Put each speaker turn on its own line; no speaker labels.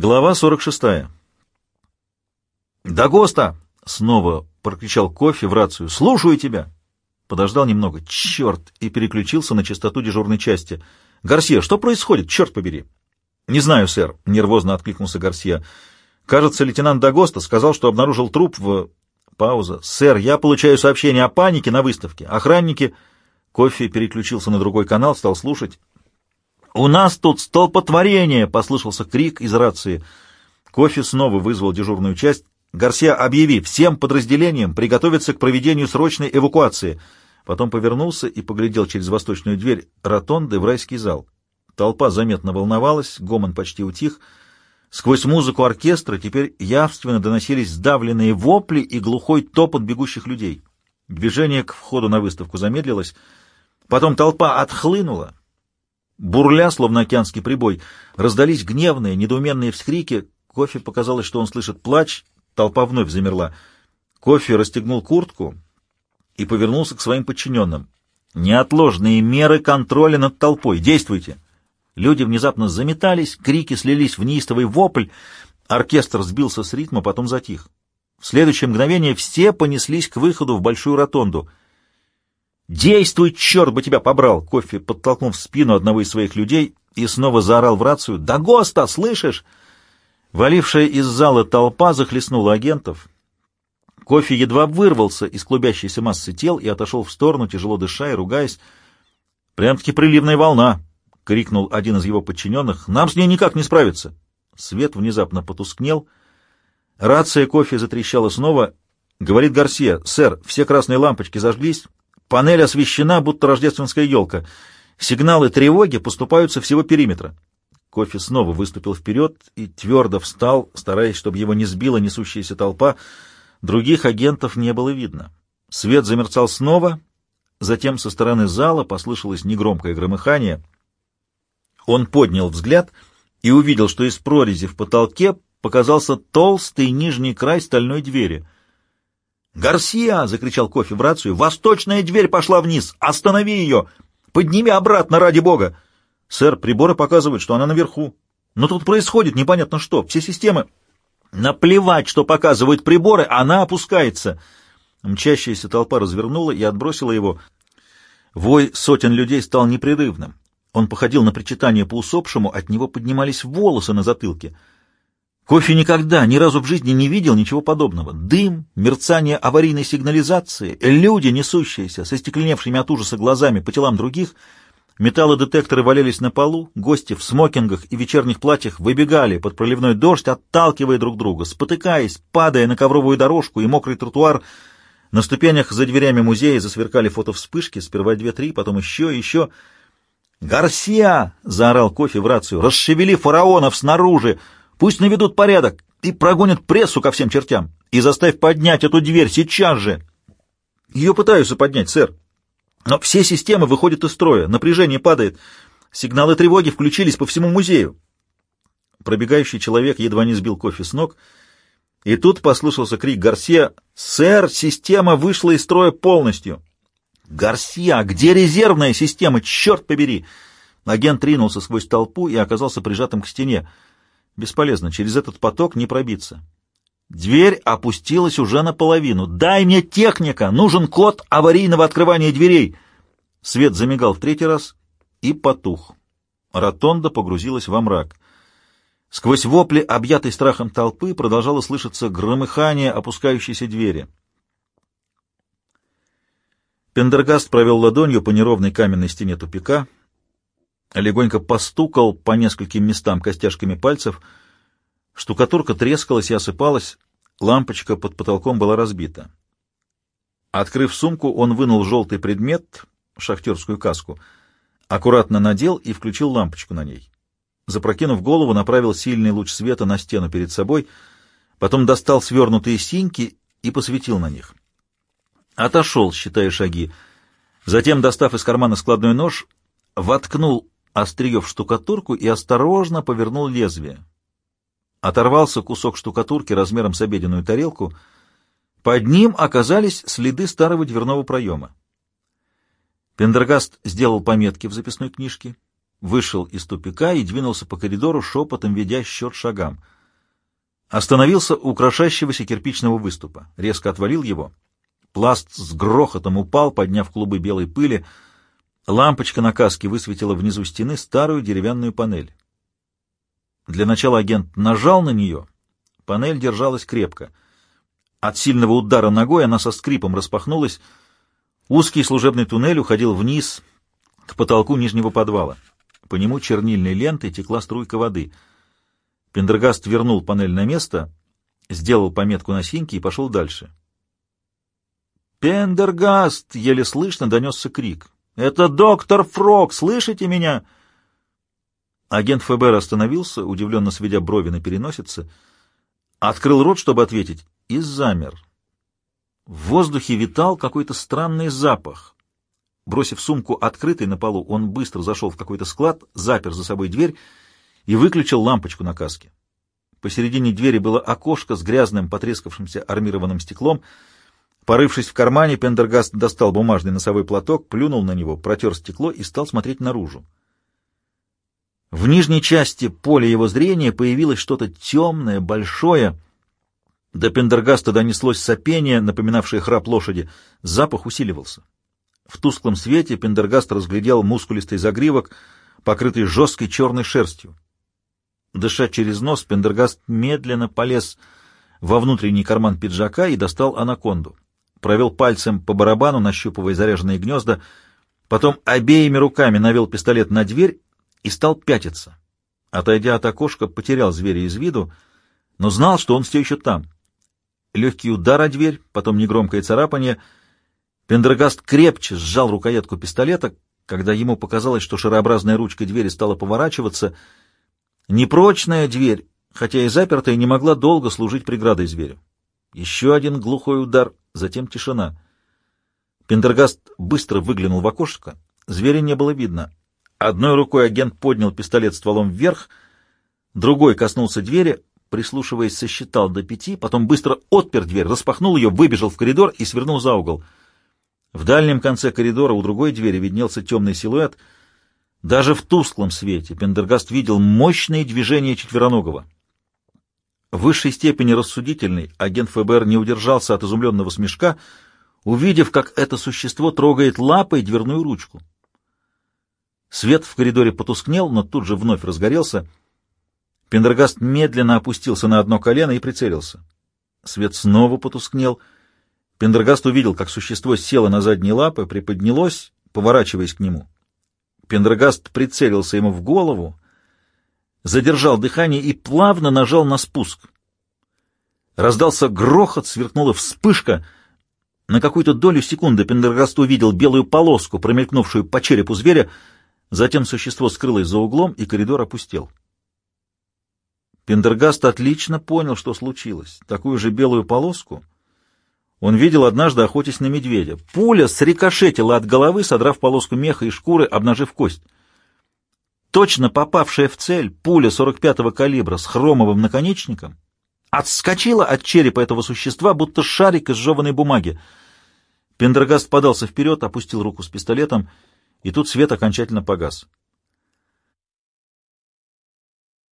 Глава 46. «Дагоста!» — снова прокричал кофе в рацию. «Слушаю тебя!» Подождал немного. «Черт!» — и переключился на частоту дежурной части. «Гарсия, что происходит? Черт побери!» «Не знаю, сэр», — нервозно откликнулся Гарсия. «Кажется, лейтенант Дагоста сказал, что обнаружил труп в...» Пауза. «Сэр, я получаю сообщение о панике на выставке. Охранники...» Кофе переключился на другой канал, стал слушать. «У нас тут столпотворение!» — послышался крик из рации. Кофе снова вызвал дежурную часть. «Гарсия, объяви всем подразделениям приготовиться к проведению срочной эвакуации». Потом повернулся и поглядел через восточную дверь ротонды в райский зал. Толпа заметно волновалась, гомон почти утих. Сквозь музыку оркестра теперь явственно доносились сдавленные вопли и глухой топот бегущих людей. Движение к входу на выставку замедлилось. Потом толпа отхлынула, Бурля, словно океанский прибой, раздались гневные, недоуменные вскрики. Кофе показалось, что он слышит плач. Толпа вновь замерла. Кофе расстегнул куртку и повернулся к своим подчиненным. «Неотложные меры контроля над толпой. Действуйте!» Люди внезапно заметались, крики слились в неистовый вопль. Оркестр сбился с ритма, потом затих. В следующее мгновение все понеслись к выходу в большую ротонду — «Действуй, черт бы тебя побрал!» Кофе подтолкнул в спину одного из своих людей и снова заорал в рацию. «Да, Госта, слышишь?» Валившая из зала толпа захлестнула агентов. Кофе едва вырвался из клубящейся массы тел и отошел в сторону, тяжело дыша и ругаясь. «Прям-таки приливная волна!» — крикнул один из его подчиненных. «Нам с ней никак не справиться!» Свет внезапно потускнел. Рация кофе затрещала снова. Говорит Гарсия, «Сэр, все красные лампочки зажглись, Панель освещена, будто рождественская елка. Сигналы тревоги поступают со всего периметра. Кофе снова выступил вперед и твердо встал, стараясь, чтобы его не сбила несущаяся толпа. Других агентов не было видно. Свет замерцал снова, затем со стороны зала послышалось негромкое громыхание. Он поднял взгляд и увидел, что из прорези в потолке показался толстый нижний край стальной двери — «Гарсия!» — закричал кофе в рацию. «Восточная дверь пошла вниз! Останови ее! Подними обратно, ради бога!» «Сэр, приборы показывают, что она наверху. Но тут происходит непонятно что. Все системы...» «Наплевать, что показывают приборы, она опускается!» Мчащаяся толпа развернула и отбросила его. Вой сотен людей стал непрерывным. Он походил на причитание по усопшему, от него поднимались волосы на затылке — Кофе никогда, ни разу в жизни не видел ничего подобного. Дым, мерцание аварийной сигнализации, люди, несущиеся, со стекленевшими от ужаса глазами по телам других, металлодетекторы валялись на полу, гости в смокингах и вечерних платьях выбегали под проливной дождь, отталкивая друг друга, спотыкаясь, падая на ковровую дорожку и мокрый тротуар. На ступенях за дверями музея засверкали фотовспышки, сперва две-три, потом еще и еще. «Гарсия!» — заорал кофе в рацию. «Расшевели фараонов снаружи!» Пусть наведут порядок и прогонят прессу ко всем чертям. И заставь поднять эту дверь сейчас же. Ее пытаются поднять, сэр. Но все системы выходят из строя, напряжение падает. Сигналы тревоги включились по всему музею. Пробегающий человек едва не сбил кофе с ног, и тут послышался крик Гарсия «Сэр, система вышла из строя полностью!» «Гарсия, где резервная система? Черт побери!» Агент ринулся сквозь толпу и оказался прижатым к стене. Бесполезно, через этот поток не пробиться. Дверь опустилась уже наполовину. «Дай мне техника! Нужен код аварийного открывания дверей!» Свет замигал в третий раз и потух. Ротонда погрузилась во мрак. Сквозь вопли, объятой страхом толпы, продолжало слышаться громыхание опускающейся двери. Пендергаст провел ладонью по неровной каменной стене тупика — легонько постукал по нескольким местам костяшками пальцев. Штукатурка трескалась и осыпалась, лампочка под потолком была разбита. Открыв сумку, он вынул желтый предмет, шахтерскую каску, аккуратно надел и включил лампочку на ней. Запрокинув голову, направил сильный луч света на стену перед собой, потом достал свернутые синьки и посветил на них. Отошел, считая шаги. Затем, достав из кармана складной нож, воткнул острие в штукатурку и осторожно повернул лезвие. Оторвался кусок штукатурки размером с обеденную тарелку. Под ним оказались следы старого дверного проема. Пендергаст сделал пометки в записной книжке вышел из тупика и двинулся по коридору, шепотом ведя счет шагам. Остановился у крошащегося кирпичного выступа, резко отвалил его. Пласт с грохотом упал, подняв клубы белой пыли. Лампочка на каске высветила внизу стены старую деревянную панель. Для начала агент нажал на нее. Панель держалась крепко. От сильного удара ногой она со скрипом распахнулась. Узкий служебный туннель уходил вниз к потолку нижнего подвала. По нему чернильной лентой текла струйка воды. Пендергаст вернул панель на место, сделал пометку на синьке и пошел дальше. «Пендергаст!» — еле слышно донесся крик. «Это доктор Фрог! Слышите меня?» Агент ФБР остановился, удивленно сведя брови на переносице, открыл рот, чтобы ответить, и замер. В воздухе витал какой-то странный запах. Бросив сумку открытой на полу, он быстро зашел в какой-то склад, запер за собой дверь и выключил лампочку на каске. Посередине двери было окошко с грязным, потрескавшимся армированным стеклом. Порывшись в кармане, Пендергаст достал бумажный носовой платок, плюнул на него, протер стекло и стал смотреть наружу. В нижней части поля его зрения появилось что-то темное, большое. До Пендергаста донеслось сопение, напоминавшее храп лошади. Запах усиливался. В тусклом свете Пендергаст разглядел мускулистый загривок, покрытый жесткой черной шерстью. Дыша через нос, Пендергаст медленно полез во внутренний карман пиджака и достал анаконду. Провел пальцем по барабану, нащупывая заряженные гнезда, потом обеими руками навел пистолет на дверь и стал пятиться. Отойдя от окошка, потерял зверя из виду, но знал, что он все еще там. Легкий удар о дверь, потом негромкое царапание. Пендергаст крепче сжал рукоятку пистолета, когда ему показалось, что шарообразная ручка двери стала поворачиваться. Непрочная дверь, хотя и запертая, не могла долго служить преградой зверю. Еще один глухой удар, затем тишина. Пендергаст быстро выглянул в окошко. Зверя не было видно. Одной рукой агент поднял пистолет стволом вверх, другой коснулся двери, прислушиваясь, сосчитал до пяти, потом быстро отпер дверь, распахнул ее, выбежал в коридор и свернул за угол. В дальнем конце коридора у другой двери виднелся темный силуэт. Даже в тусклом свете Пендергаст видел мощные движения четвероногого. В высшей степени рассудительный агент ФБР не удержался от изумленного смешка, увидев, как это существо трогает лапой дверную ручку. Свет в коридоре потускнел, но тут же вновь разгорелся. Пендергаст медленно опустился на одно колено и прицелился. Свет снова потускнел. Пендергаст увидел, как существо село на задние лапы, приподнялось, поворачиваясь к нему. Пендергаст прицелился ему в голову, задержал дыхание и плавно нажал на спуск. Раздался грохот, сверкнула вспышка. На какую-то долю секунды Пендергаст увидел белую полоску, промелькнувшую по черепу зверя, Затем существо скрылось за углом, и коридор опустел. Пендергаст отлично понял, что случилось. Такую же белую полоску он видел однажды, охотясь на медведя. Пуля срикошетила от головы, содрав полоску меха и шкуры, обнажив кость. Точно попавшая в цель пуля 45-го калибра с хромовым наконечником отскочила от черепа этого существа, будто шарик из жеванной бумаги. Пендергаст подался вперед, опустил руку с пистолетом — и тут свет окончательно погас.